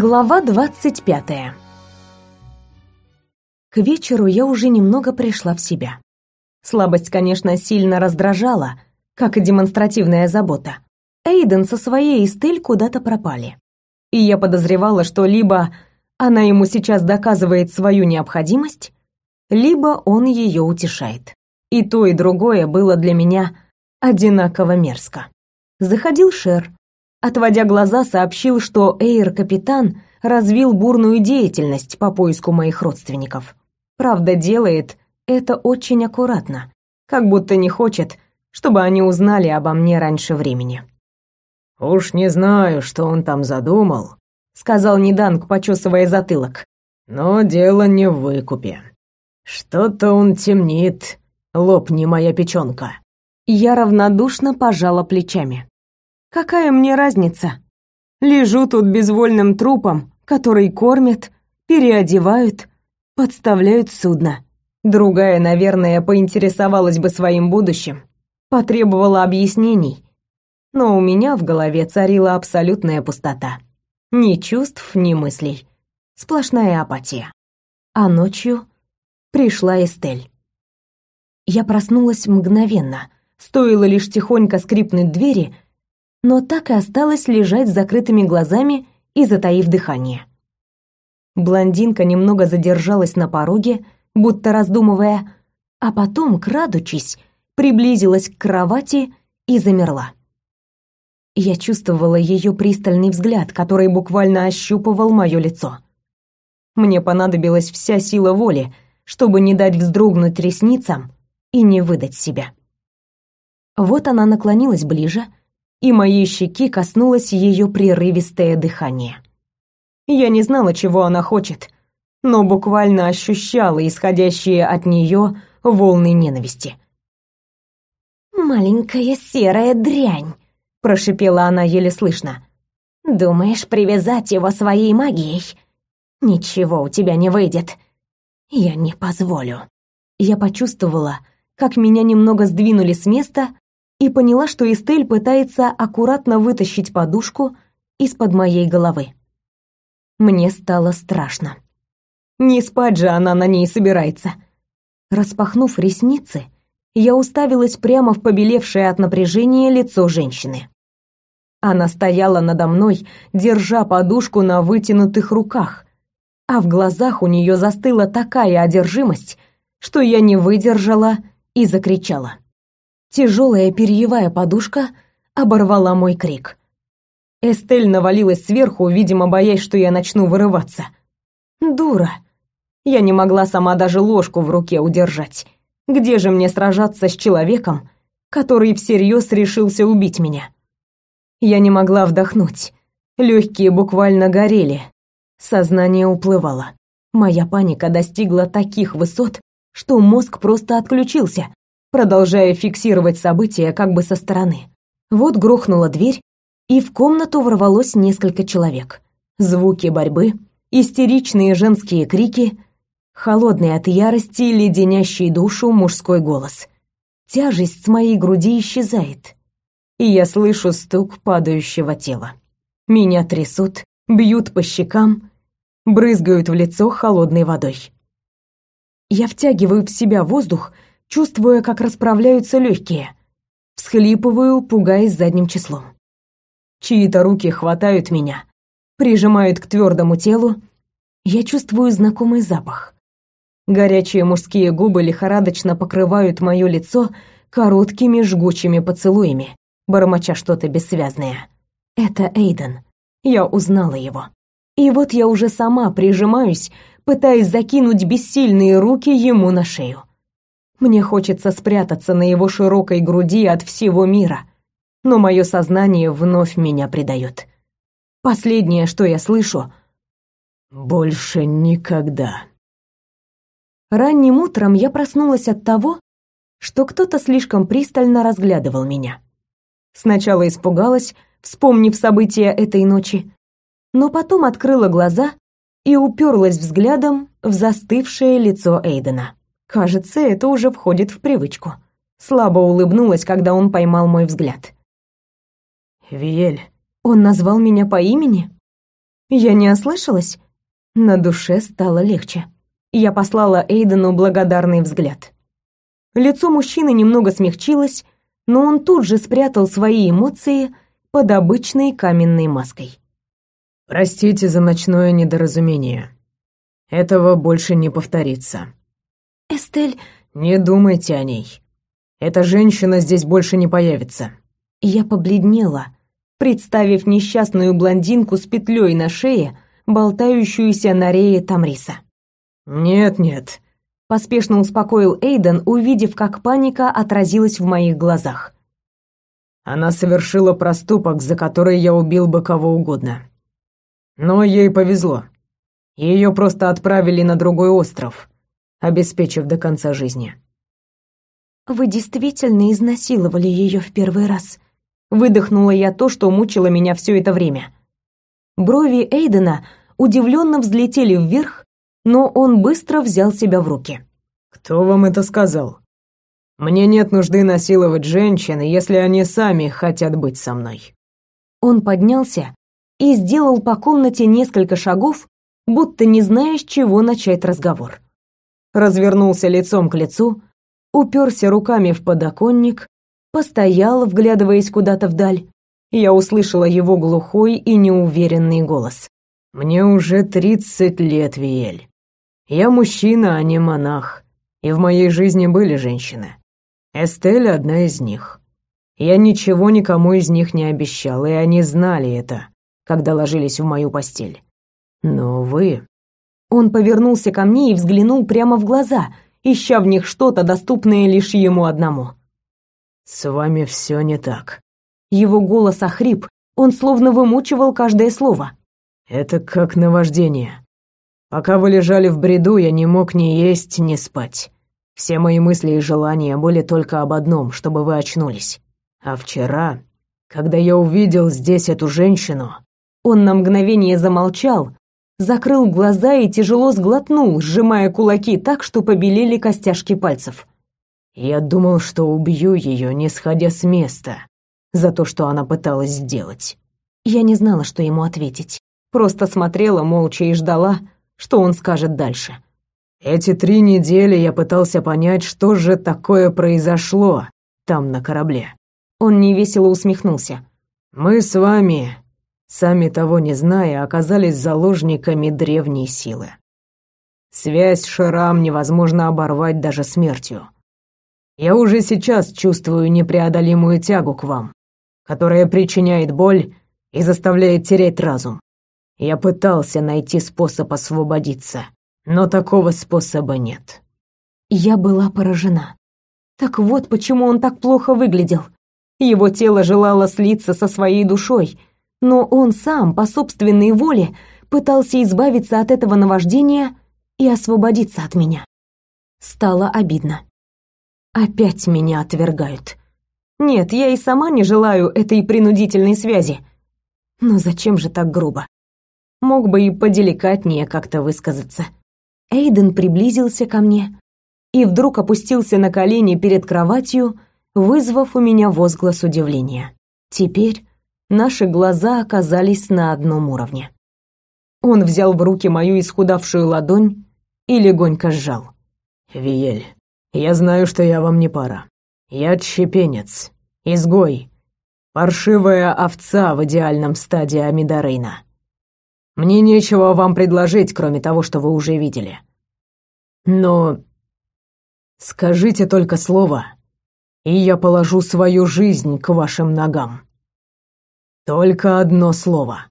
Глава двадцать пятая. К вечеру я уже немного пришла в себя. Слабость, конечно, сильно раздражала, как и демонстративная забота. Эйден со своей Эстель куда-то пропали. И я подозревала, что либо она ему сейчас доказывает свою необходимость, либо он ее утешает. И то, и другое было для меня одинаково мерзко. Заходил Шер, Отводя глаза, сообщил, что Эйр-капитан развил бурную деятельность по поиску моих родственников. Правда, делает это очень аккуратно, как будто не хочет, чтобы они узнали обо мне раньше времени. «Уж не знаю, что он там задумал», — сказал Ниданг, почесывая затылок. «Но дело не в выкупе. Что-то он темнит, лопни моя печенка». Я равнодушно пожала плечами. Какая мне разница? Лежу тут безвольным трупом, который кормят, переодевают, подставляют судно. Другая, наверное, поинтересовалась бы своим будущим, потребовала объяснений. Но у меня в голове царила абсолютная пустота. Ни чувств, ни мыслей. Сплошная апатия. А ночью пришла Эстель. Я проснулась мгновенно. Стоило лишь тихонько скрипнуть двери — но так и осталась лежать с закрытыми глазами и затаив дыхание. Блондинка немного задержалась на пороге, будто раздумывая, а потом, крадучись, приблизилась к кровати и замерла. Я чувствовала ее пристальный взгляд, который буквально ощупывал мое лицо. Мне понадобилась вся сила воли, чтобы не дать вздрогнуть ресницам и не выдать себя. Вот она наклонилась ближе, и моей щеки коснулось ее прерывистое дыхание. Я не знала, чего она хочет, но буквально ощущала исходящие от нее волны ненависти. «Маленькая серая дрянь», — прошипела она еле слышно. «Думаешь привязать его своей магией? Ничего у тебя не выйдет. Я не позволю». Я почувствовала, как меня немного сдвинули с места и поняла, что Эстель пытается аккуратно вытащить подушку из-под моей головы. Мне стало страшно. Не спать же она на ней собирается. Распахнув ресницы, я уставилась прямо в побелевшее от напряжения лицо женщины. Она стояла надо мной, держа подушку на вытянутых руках, а в глазах у нее застыла такая одержимость, что я не выдержала и закричала. Тяжелая перьевая подушка оборвала мой крик. Эстель навалилась сверху, видимо, боясь, что я начну вырываться. Дура. Я не могла сама даже ложку в руке удержать. Где же мне сражаться с человеком, который всерьез решился убить меня? Я не могла вдохнуть. Легкие буквально горели. Сознание уплывало. Моя паника достигла таких высот, что мозг просто отключился, продолжая фиксировать события как бы со стороны. Вот грохнула дверь, и в комнату ворвалось несколько человек. Звуки борьбы, истеричные женские крики, холодный от ярости, леденящий душу мужской голос. Тяжесть с моей груди исчезает, и я слышу стук падающего тела. Меня трясут, бьют по щекам, брызгают в лицо холодной водой. Я втягиваю в себя воздух, чувствуя, как расправляются легкие. Всхлипываю, пугаясь задним числом. Чьи-то руки хватают меня, прижимают к твердому телу. Я чувствую знакомый запах. Горячие мужские губы лихорадочно покрывают мое лицо короткими жгучими поцелуями, бормоча что-то бессвязное. Это Эйден. Я узнала его. И вот я уже сама прижимаюсь, пытаясь закинуть бессильные руки ему на шею. Мне хочется спрятаться на его широкой груди от всего мира, но мое сознание вновь меня предает. Последнее, что я слышу — «Больше никогда». Ранним утром я проснулась от того, что кто-то слишком пристально разглядывал меня. Сначала испугалась, вспомнив события этой ночи, но потом открыла глаза и уперлась взглядом в застывшее лицо Эйдена. Кажется, это уже входит в привычку. Слабо улыбнулась, когда он поймал мой взгляд. «Виель». Он назвал меня по имени? Я не ослышалась? На душе стало легче. Я послала Эйдену благодарный взгляд. Лицо мужчины немного смягчилось, но он тут же спрятал свои эмоции под обычной каменной маской. «Простите за ночное недоразумение. Этого больше не повторится». «Эстель...» «Не думайте о ней. Эта женщина здесь больше не появится». Я побледнела, представив несчастную блондинку с петлей на шее, болтающуюся на рее Тамриса. «Нет-нет», — поспешно успокоил Эйден, увидев, как паника отразилась в моих глазах. «Она совершила проступок, за который я убил бы кого угодно. Но ей повезло. Ее просто отправили на другой остров, обеспечив до конца жизни». «Вы действительно изнасиловали ее в первый раз?» Выдохнула я то, что мучило меня все это время. Брови Эйдена удивленно взлетели вверх, но он быстро взял себя в руки. «Кто вам это сказал? Мне нет нужды насиловать женщин, если они сами хотят быть со мной». Он поднялся и сделал по комнате несколько шагов, будто не зная, с чего начать разговор. Развернулся лицом к лицу, уперся руками в подоконник, постоял, вглядываясь куда-то вдаль. Я услышала его глухой и неуверенный голос. «Мне уже тридцать лет, Виэль. Я мужчина, а не монах, и в моей жизни были женщины. Эстель одна из них. Я ничего никому из них не обещал, и они знали это, когда ложились в мою постель. Но вы...» Он повернулся ко мне и взглянул прямо в глаза, ища в них что-то, доступное лишь ему одному. «С вами все не так». Его голос охрип, он словно вымучивал каждое слово. «Это как наваждение. Пока вы лежали в бреду, я не мог ни есть, ни спать. Все мои мысли и желания были только об одном, чтобы вы очнулись. А вчера, когда я увидел здесь эту женщину...» Он на мгновение замолчал, закрыл глаза и тяжело сглотнул, сжимая кулаки так, что побелели костяшки пальцев. Я думал, что убью ее, не сходя с места, за то, что она пыталась сделать. Я не знала, что ему ответить. Просто смотрела молча и ждала, что он скажет дальше. Эти три недели я пытался понять, что же такое произошло там на корабле. Он невесело усмехнулся. Мы с вами, сами того не зная, оказались заложниками древней силы. Связь Шрам невозможно оборвать даже смертью. Я уже сейчас чувствую непреодолимую тягу к вам, которая причиняет боль и заставляет терять разум. Я пытался найти способ освободиться, но такого способа нет. Я была поражена. Так вот почему он так плохо выглядел. Его тело желало слиться со своей душой, но он сам по собственной воле пытался избавиться от этого наваждения и освободиться от меня. Стало обидно. Опять меня отвергают. Нет, я и сама не желаю этой принудительной связи. Но зачем же так грубо? Мог бы и поделикатнее как-то высказаться. Эйден приблизился ко мне и вдруг опустился на колени перед кроватью, вызвав у меня возглас удивления. Теперь наши глаза оказались на одном уровне. Он взял в руки мою исхудавшую ладонь и легонько сжал. «Виель, я знаю, что я вам не пара. Я отщепенец, изгой, паршивая овца в идеальном стадии Амидарейна. Мне нечего вам предложить, кроме того, что вы уже видели. Но скажите только слово, и я положу свою жизнь к вашим ногам. Только одно слово.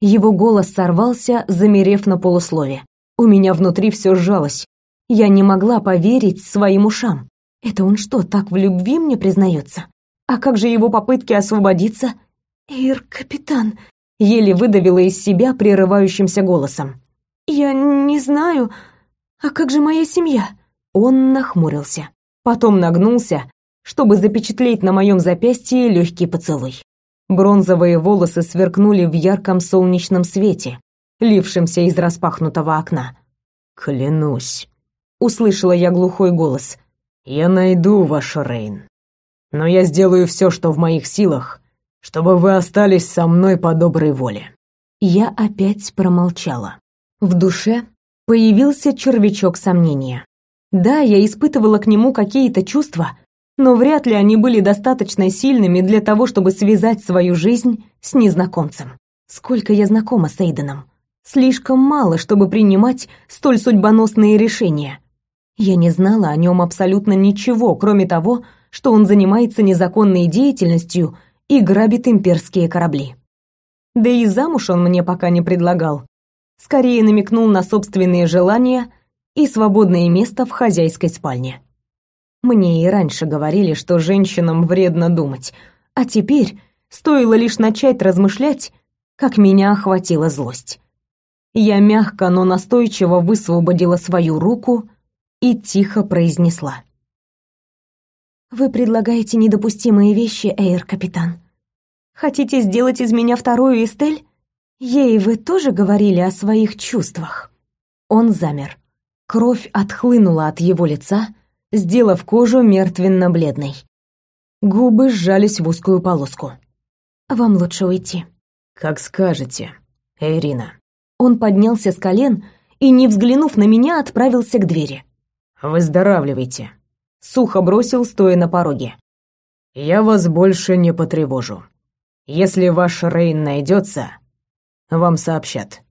Его голос сорвался, замерев на полуслове. У меня внутри все сжалось. Я не могла поверить своим ушам. Это он что, так в любви мне признается? А как же его попытки освободиться? Ир, капитан, еле выдавила из себя прерывающимся голосом. Я не знаю. А как же моя семья? Он нахмурился, потом нагнулся, чтобы запечатлеть на моем запястье легкий поцелуй. Бронзовые волосы сверкнули в ярком солнечном свете, лившемся из распахнутого окна. Клянусь, услышала я глухой голос. Я найду ваш Рейн. Но я сделаю все, что в моих силах, чтобы вы остались со мной по доброй воле. Я опять промолчала. В душе появился червячок сомнения. Да, я испытывала к нему какие-то чувства, но вряд ли они были достаточно сильными для того, чтобы связать свою жизнь с незнакомцем. Сколько я знакома с Эйденом? Слишком мало, чтобы принимать столь судьбоносные решения. Я не знала о нем абсолютно ничего, кроме того, что он занимается незаконной деятельностью и грабит имперские корабли. Да и замуж он мне пока не предлагал. Скорее намекнул на собственные желания и свободное место в хозяйской спальне. Мне и раньше говорили, что женщинам вредно думать, а теперь стоило лишь начать размышлять, как меня охватила злость. Я мягко, но настойчиво высвободила свою руку и тихо произнесла. «Вы предлагаете недопустимые вещи, Эйр, капитан. Хотите сделать из меня вторую Эстель? Ей вы тоже говорили о своих чувствах?» Он замер. Кровь отхлынула от его лица, сделав кожу мертвенно-бледной. Губы сжались в узкую полоску. «Вам лучше уйти». «Как скажете, Ирина». Он поднялся с колен и, не взглянув на меня, отправился к двери. «Выздоравливайте», — сухо бросил, стоя на пороге. «Я вас больше не потревожу. Если ваш Рейн найдется, вам сообщат».